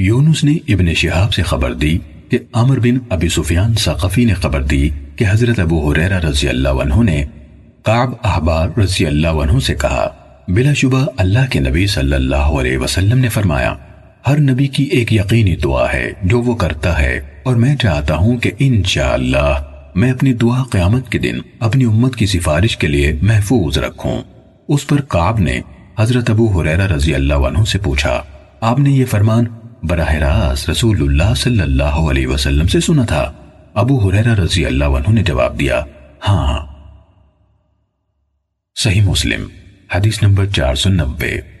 یونس نے ابن شہاب سے خبر دی کہ عمر بن ابی سفیان سقفی نے خبر دی کہ حضرت ابو حریرہ رضی اللہ عنہ نے قعب احبار رضی اللہ عنہ سے کہا، بلا شبہ اللہ کے نبی صلی اللہ علیہ وسلم نے فرمایا، ہر نبی کی ایک یقینی دعا ہے جو وہ کرتا ہے، اور میں چاہتا ہوں کہ انشاءاللہ میں اپنی دعا قیامت کے دن اپنی امت کی سفارش کے لیے محفوظ رکھوں۔ اس پر قعب نے حضرت ابو حریرہ رضی اللہ عنہ سے پوچھا، آپ نے یہ فرمان براہ راست رسول اللہ صلی اللہ علیہ وسلم سے سنا تھا۔ ابو حریرہ رضی اللہ عنہ نے جواب دیا ہاں۔ صحیح مسلم، حدیث نمبر چار سو نبے